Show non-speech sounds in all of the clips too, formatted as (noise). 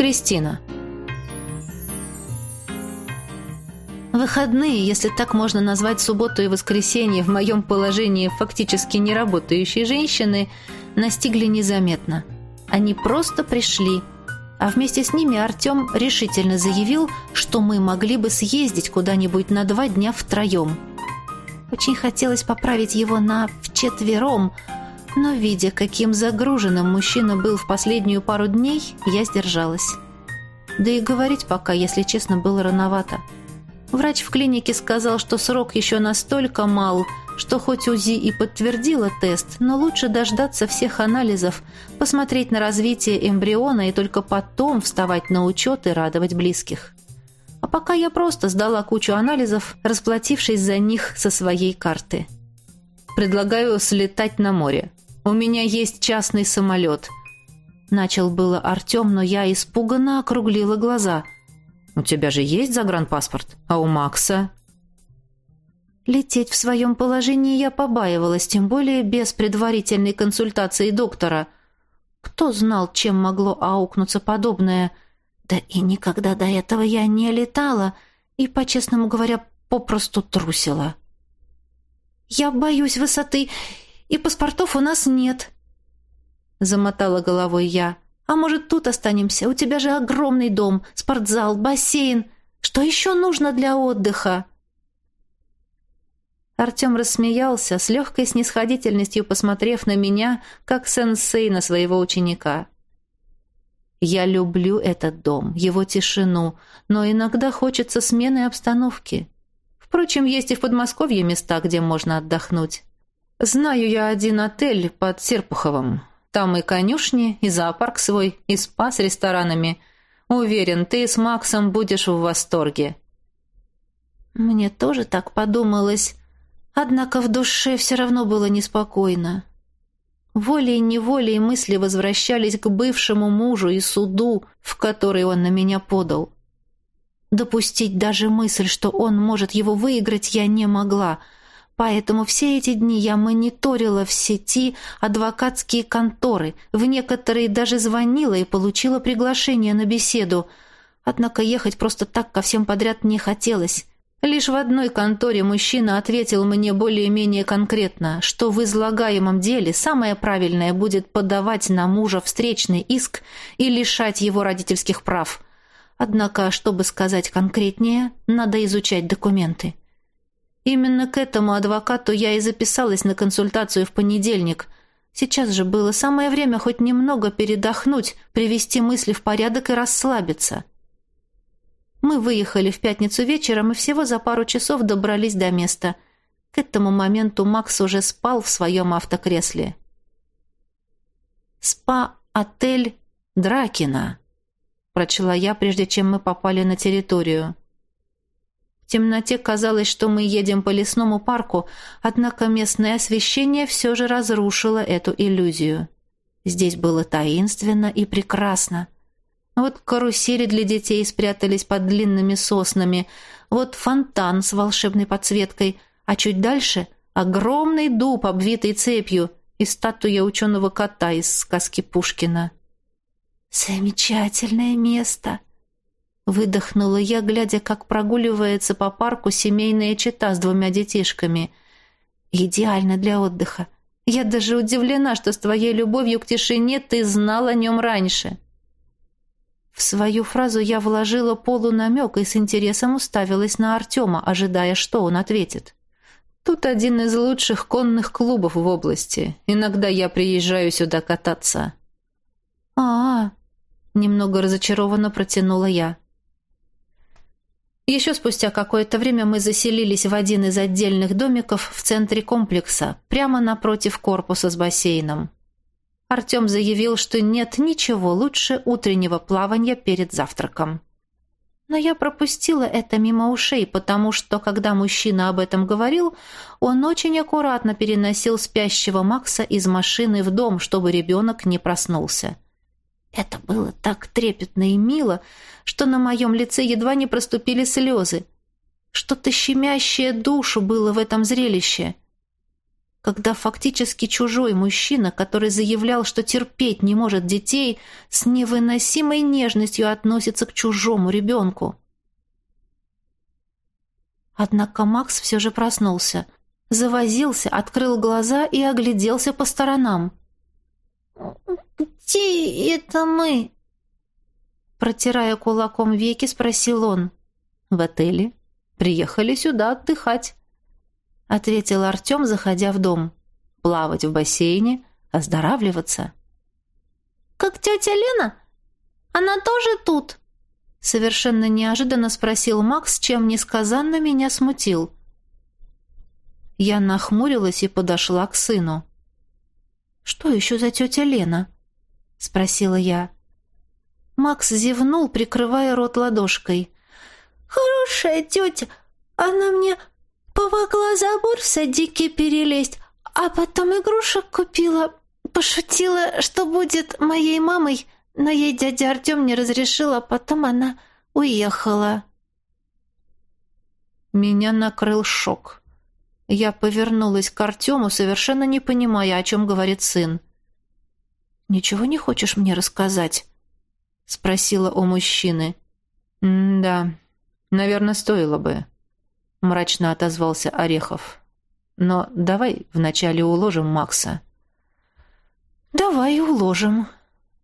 Кристина. Выходные, если так можно назвать субботу и воскресенье в моем положении фактически неработающей женщины, настигли незаметно. Они просто пришли, а вместе с ними Артем решительно заявил, что мы могли бы съездить куда-нибудь на два дня втроем. Очень хотелось поправить его на «вчетвером», но, видя, каким загруженным мужчина был в последнюю пару дней, я сдержалась. Да и говорить пока, если честно, было рановато. Врач в клинике сказал, что срок еще настолько мал, что хоть УЗИ и подтвердила тест, но лучше дождаться всех анализов, посмотреть на развитие эмбриона и только потом вставать на учет и радовать близких. А пока я просто сдала кучу анализов, расплатившись за них со своей карты. «Предлагаю слетать на море. У меня есть частный самолет». Начал было Артем, но я испуганно округлила глаза – у тебя же есть загранпаспорт? А у Макса?» Лететь в своем положении я побаивалась, тем более без предварительной консультации доктора. Кто знал, чем могло аукнуться подобное? Да и никогда до этого я не летала и, по-честному говоря, попросту трусила. «Я боюсь высоты, и паспортов у нас нет», — замотала головой я. А может, тут останемся? У тебя же огромный дом, спортзал, бассейн. Что еще нужно для отдыха?» Артем рассмеялся, с легкой снисходительностью посмотрев на меня, как сенсей на своего ученика. «Я люблю этот дом, его тишину, но иногда хочется смены обстановки. Впрочем, есть и в Подмосковье места, где можно отдохнуть. Знаю я один отель под Серпуховым. Там и конюшни, и зоопарк свой, и спа с ресторанами. Уверен, ты с Максом будешь в восторге». Мне тоже так подумалось, однако в душе все равно было неспокойно. Волей-неволей мысли возвращались к бывшему мужу и суду, в который он на меня подал. Допустить даже мысль, что он может его выиграть, я не могла — Поэтому все эти дни я мониторила в сети адвокатские конторы, в некоторые даже звонила и получила приглашение на беседу. Однако ехать просто так ко всем подряд не хотелось. Лишь в одной конторе мужчина ответил мне более-менее конкретно, что в излагаемом деле самое правильное будет подавать на мужа встречный иск и лишать его родительских прав. Однако, чтобы сказать конкретнее, надо изучать документы. Именно к этому адвокату я и записалась на консультацию в понедельник. Сейчас же было самое время хоть немного передохнуть, привести мысли в порядок и расслабиться. Мы выехали в пятницу вечером и всего за пару часов добрались до места. К этому моменту Макс уже спал в своем автокресле. «Спа-отель Дракина», — прочла я, прежде чем мы попали на территорию. В темноте казалось, что мы едем по лесному парку, однако местное освещение все же разрушило эту иллюзию. Здесь было таинственно и прекрасно. Вот карусели для детей спрятались под длинными соснами, вот фонтан с волшебной подсветкой, а чуть дальше — огромный дуб, обвитый цепью, и статуя ученого кота из сказки Пушкина. «Замечательное место!» Выдохнула я, глядя, как прогуливается по парку семейная чета с двумя детишками. Идеально для отдыха. Я даже удивлена, что с твоей любовью к тишине ты знал о нем раньше. В свою фразу я вложила полунамек и с интересом уставилась на Артема, ожидая, что он ответит. Тут один из лучших конных клубов в области. Иногда я приезжаю сюда кататься. А, -а, -а немного разочарованно протянула я. Еще спустя какое-то время мы заселились в один из отдельных домиков в центре комплекса, прямо напротив корпуса с бассейном. Артем заявил, что нет ничего лучше утреннего плавания перед завтраком. Но я пропустила это мимо ушей, потому что, когда мужчина об этом говорил, он очень аккуратно переносил спящего Макса из машины в дом, чтобы ребенок не проснулся. Это было так трепетно и мило, что на моем лице едва не проступили слезы. Что-то щемящее душу было в этом зрелище. когда фактически чужой мужчина, который заявлял, что терпеть не может детей, с невыносимой нежностью относится к чужому ребенку. Однако Макс все же проснулся, завозился, открыл глаза и огляделся по сторонам. «Где это мы?» Протирая кулаком веки, спросил он. «В отеле. Приехали сюда отдыхать» ответил Артем, заходя в дом. Плавать в бассейне, оздоравливаться. Как тетя Лена? Она тоже тут? Совершенно неожиданно спросил Макс, чем несказанно меня смутил. Я нахмурилась и подошла к сыну. «Что еще за тетя Лена?» — спросила я. Макс зевнул, прикрывая рот ладошкой. «Хорошая тетя, она мне Помогла забор в садике перелезть, а потом игрушек купила. Пошутила, что будет моей мамой, но ей дядя Артем не разрешил, а потом она уехала. Меня накрыл шок. Я повернулась к Артему, совершенно не понимая, о чем говорит сын. «Ничего не хочешь мне рассказать?» — спросила у мужчины. «Да, наверное, стоило бы», — мрачно отозвался Орехов. «Но давай вначале уложим Макса». «Давай уложим»,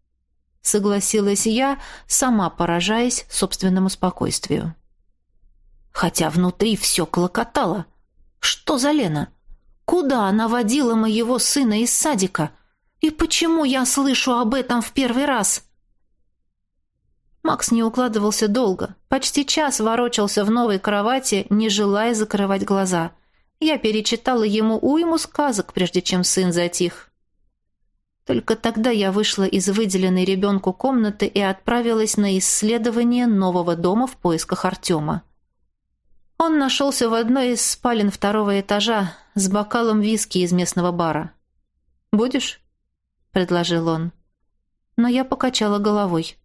— согласилась я, сама поражаясь собственному спокойствию. Хотя внутри все клокотало. Что за Лена? Куда она водила моего сына из садика? И почему я слышу об этом в первый раз?» Макс не укладывался долго. Почти час ворочался в новой кровати, не желая закрывать глаза. Я перечитала ему уйму сказок, прежде чем сын затих. Только тогда я вышла из выделенной ребенку комнаты и отправилась на исследование нового дома в поисках Артема. Он нашелся в одной из спален второго этажа с бокалом виски из местного бара. «Будешь?» — предложил он. Но я покачала головой.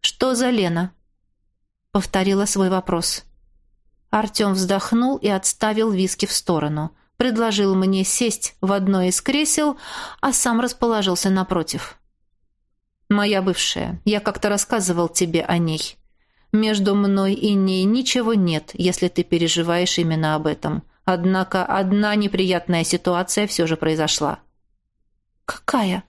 «Что за Лена?» Повторила свой вопрос. Артем вздохнул и отставил виски в сторону. Предложил мне сесть в одно из кресел, а сам расположился напротив. «Моя бывшая. Я как-то рассказывал тебе о ней. Между мной и ней ничего нет, если ты переживаешь именно об этом. Однако одна неприятная ситуация все же произошла». «Какая?»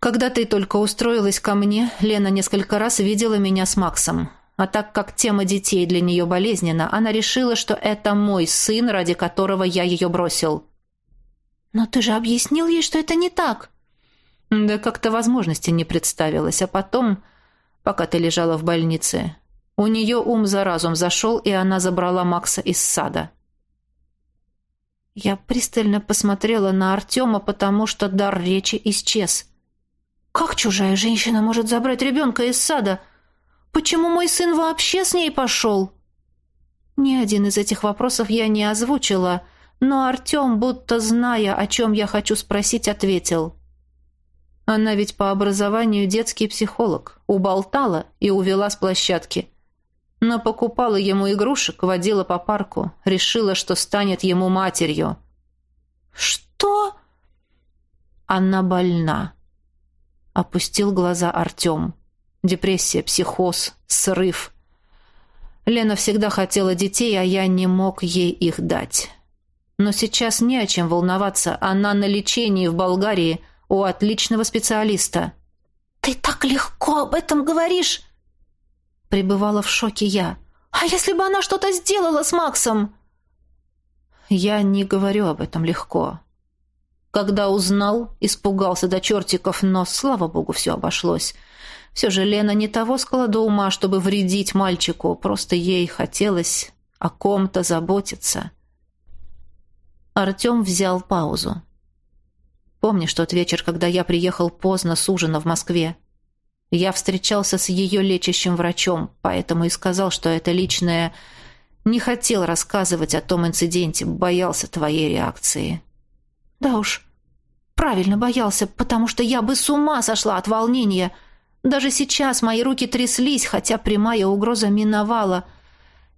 Когда ты только устроилась ко мне, Лена несколько раз видела меня с Максом. А так как тема детей для нее болезненна, она решила, что это мой сын, ради которого я ее бросил. Но ты же объяснил ей, что это не так. Да как-то возможности не представилось. А потом, пока ты лежала в больнице, у нее ум за разум зашел, и она забрала Макса из сада. Я пристально посмотрела на Артема, потому что дар речи исчез. Как чужая женщина может забрать ребенка из сада? Почему мой сын вообще с ней пошел? Ни один из этих вопросов я не озвучила, но Артем, будто зная, о чем я хочу спросить, ответил. Она ведь по образованию детский психолог. Уболтала и увела с площадки. Но покупала ему игрушек, водила по парку. Решила, что станет ему матерью. «Что?» «Она больна», Опустил глаза Артем. Депрессия, психоз, срыв. Лена всегда хотела детей, а я не мог ей их дать. Но сейчас не о чем волноваться. Она на лечении в Болгарии у отличного специалиста. «Ты так легко об этом говоришь!» Пребывала в шоке я. «А если бы она что-то сделала с Максом?» «Я не говорю об этом легко. Когда узнал, испугался до чертиков, но, слава богу, все обошлось. Все же Лена не того склада ума, чтобы вредить мальчику, просто ей хотелось о ком-то заботиться. Артем взял паузу. Помнишь тот вечер, когда я приехал поздно с ужина в Москве? Я встречался с ее лечащим врачом, поэтому и сказал, что это личное... Не хотел рассказывать о том инциденте, боялся твоей реакции. Да уж, правильно боялся, потому что я бы с ума сошла от волнения. Даже сейчас мои руки тряслись, хотя прямая угроза миновала.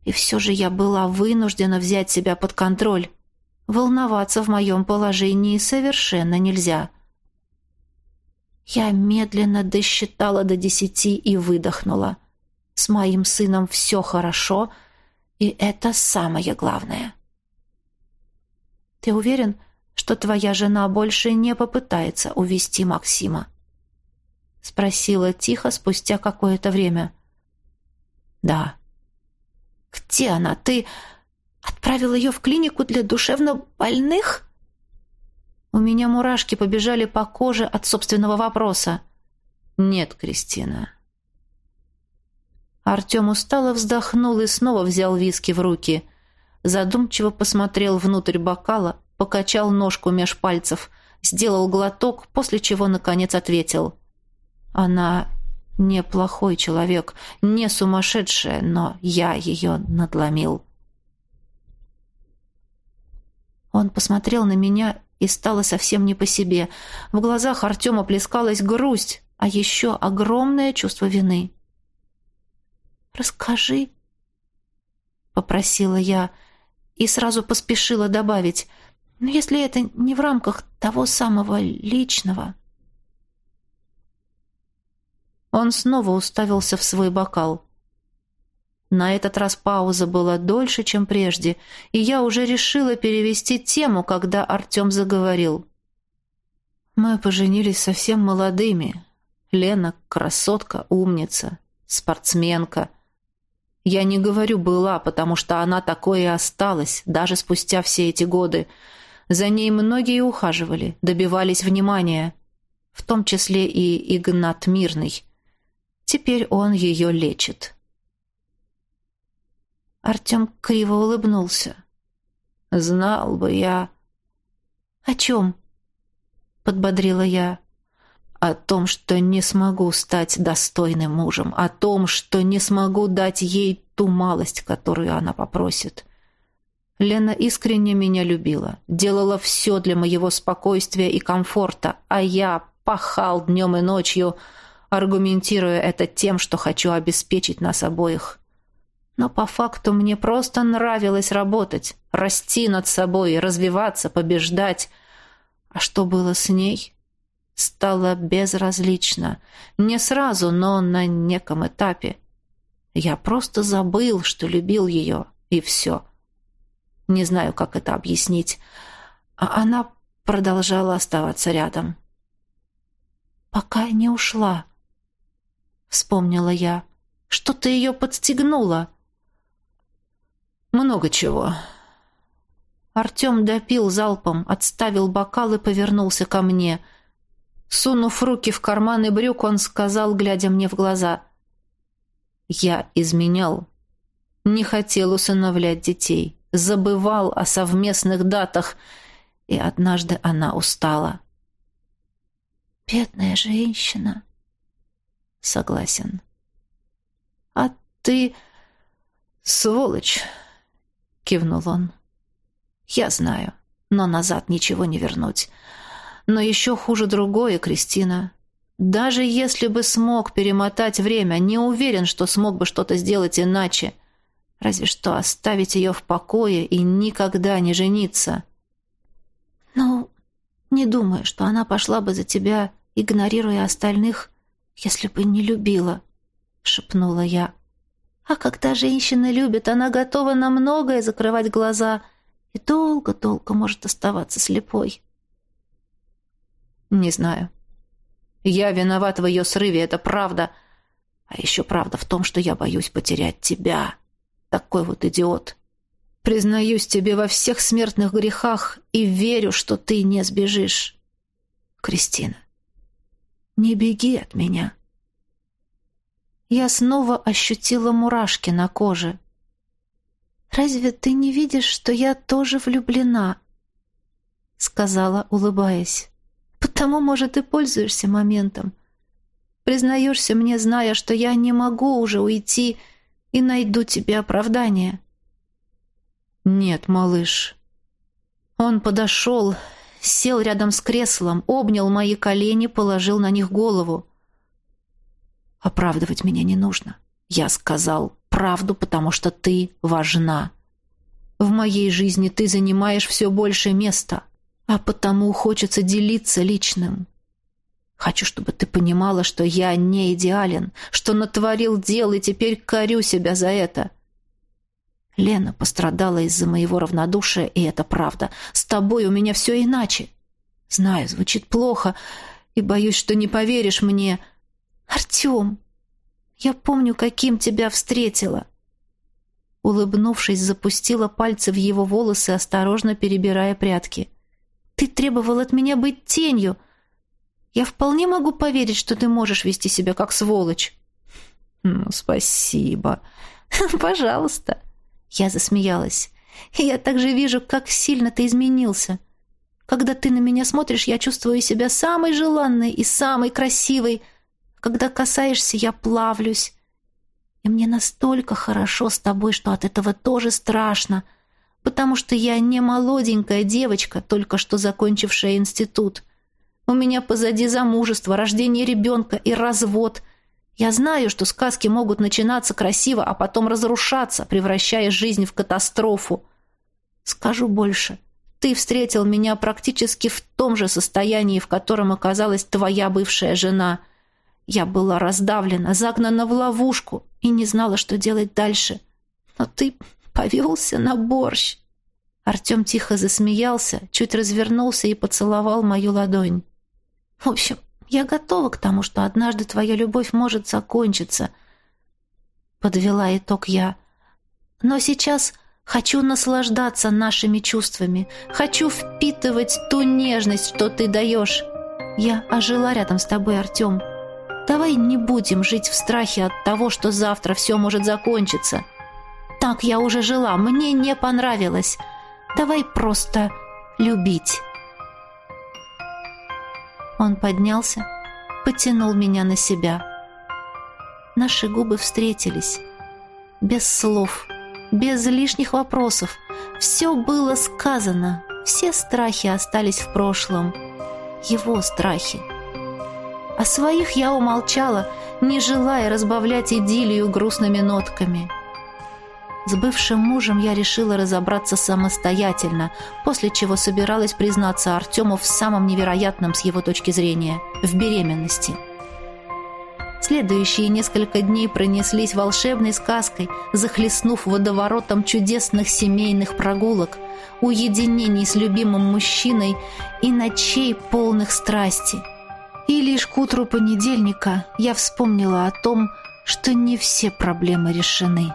И все же я была вынуждена взять себя под контроль. Волноваться в моем положении совершенно нельзя. Я медленно досчитала до десяти и выдохнула. С моим сыном все хорошо, и это самое главное. «Ты уверен, что твоя жена больше не попытается увести Максима?» Спросила тихо спустя какое-то время. «Да». «Где она? Ты отправил ее в клинику для душевно больных?» У меня мурашки побежали по коже от собственного вопроса. «Нет, Кристина». Артем устало вздохнул и снова взял виски в руки. Задумчиво посмотрел внутрь бокала, покачал ножку меж пальцев, сделал глоток, после чего, наконец, ответил. «Она неплохой человек, не сумасшедшая, но я ее надломил». Он посмотрел на меня и стало совсем не по себе. В глазах Артема плескалась грусть, а еще огромное чувство вины. «Расскажи», — попросила я и сразу поспешила добавить, «но если это не в рамках того самого личного...» Он снова уставился в свой бокал. На этот раз пауза была дольше, чем прежде, и я уже решила перевести тему, когда Артем заговорил. «Мы поженились совсем молодыми. Лена — красотка, умница, спортсменка. Я не говорю «была», потому что она такое и осталась, даже спустя все эти годы. За ней многие ухаживали, добивались внимания, в том числе и Игнат Мирный. Теперь он ее лечит». Артем криво улыбнулся. «Знал бы я...» «О чем?» — подбодрила я. «О том, что не смогу стать достойным мужем, о том, что не смогу дать ей ту малость, которую она попросит». Лена искренне меня любила, делала все для моего спокойствия и комфорта, а я пахал днем и ночью, аргументируя это тем, что хочу обеспечить нас обоих. Но по факту мне просто нравилось работать, расти над собой, развиваться, побеждать. А что было с ней? Стало безразлично. Не сразу, но на неком этапе. Я просто забыл, что любил ее, и все. Не знаю, как это объяснить. А она продолжала оставаться рядом. «Пока не ушла», — вспомнила я. «Что-то ее подстегнуло». Много чего. Артем допил залпом, отставил бокал и повернулся ко мне. Сунув руки в карманы брюк, он сказал, глядя мне в глаза. «Я изменял. Не хотел усыновлять детей. Забывал о совместных датах. И однажды она устала». «Бедная женщина». «Согласен». «А ты...» «Сволочь!» — кивнул он. «Я знаю, но назад ничего не вернуть. Но еще хуже другое, Кристина. Даже если бы смог перемотать время, не уверен, что смог бы что-то сделать иначе. Разве что оставить ее в покое и никогда не жениться». «Ну, не думаю, что она пошла бы за тебя, игнорируя остальных, если бы не любила», — шепнула я. А когда женщина любит, она готова на многое закрывать глаза и долго-долго может оставаться слепой. Не знаю. Я виноват в ее срыве, это правда. А еще правда в том, что я боюсь потерять тебя. Такой вот идиот. Признаюсь тебе во всех смертных грехах и верю, что ты не сбежишь. Кристина, не беги от меня. Я снова ощутила мурашки на коже. «Разве ты не видишь, что я тоже влюблена?» Сказала, улыбаясь. «Потому, может, и пользуешься моментом. Признаешься мне, зная, что я не могу уже уйти и найду тебе оправдание». «Нет, малыш». Он подошел, сел рядом с креслом, обнял мои колени, положил на них голову. Оправдывать меня не нужно. Я сказал правду, потому что ты важна. В моей жизни ты занимаешь все больше места, а потому хочется делиться личным. Хочу, чтобы ты понимала, что я не идеален, что натворил дел и теперь корю себя за это. Лена пострадала из-за моего равнодушия, и это правда. С тобой у меня все иначе. Знаю, звучит плохо, и боюсь, что не поверишь мне. Артем, я помню, каким тебя встретила. Улыбнувшись, запустила пальцы в его волосы, осторожно перебирая прядки. Ты требовал от меня быть тенью — я вполне могу поверить, что ты можешь вести себя как сволочь. Ну, спасибо. (laughs) Пожалуйста. Я засмеялась. Я также вижу, как сильно ты изменился. Когда ты на меня смотришь, я чувствую себя самой желанной и самой красивой. Когда касаешься, я плавлюсь. И мне настолько хорошо с тобой, что от этого тоже страшно, потому что я не молоденькая девочка, только что закончившая институт. У меня позади замужество, рождение ребенка и развод. Я знаю, что сказки могут начинаться красиво, а потом разрушаться, превращая жизнь в катастрофу. Скажу больше. Ты встретил меня практически в том же состоянии, в котором оказалась твоя бывшая жена. Я была раздавлена, загнана в ловушку и не знала, что делать дальше. Но ты повелся на борщ. Артем тихо засмеялся, чуть развернулся и поцеловал мою ладонь. В общем, я готова к тому, что однажды твоя любовь может закончиться. Подвела итог я. Но сейчас хочу наслаждаться нашими чувствами. Хочу впитывать ту нежность, что ты даешь. Я ожила рядом с тобой, Артем. Давай не будем жить в страхе от того, что завтра все может закончиться. Так я уже жила, мне не понравилось. Давай просто любить». Он поднялся, потянул меня на себя. Наши губы встретились. Без слов, без лишних вопросов. Все было сказано. Все страхи остались в прошлом. Его страхи. О своих я умолчала, не желая разбавлять идиллию грустными нотками. С бывшим мужем я решила разобраться самостоятельно, после чего собиралась признаться Артему в самом невероятном с его точки зрения – в беременности. Следующие несколько дней пронеслись волшебной сказкой, захлестнув водоворотом чудесных семейных прогулок, уединений с любимым мужчиной и ночей полных страсти. И лишь к утру понедельника я вспомнила о том, что не все проблемы решены.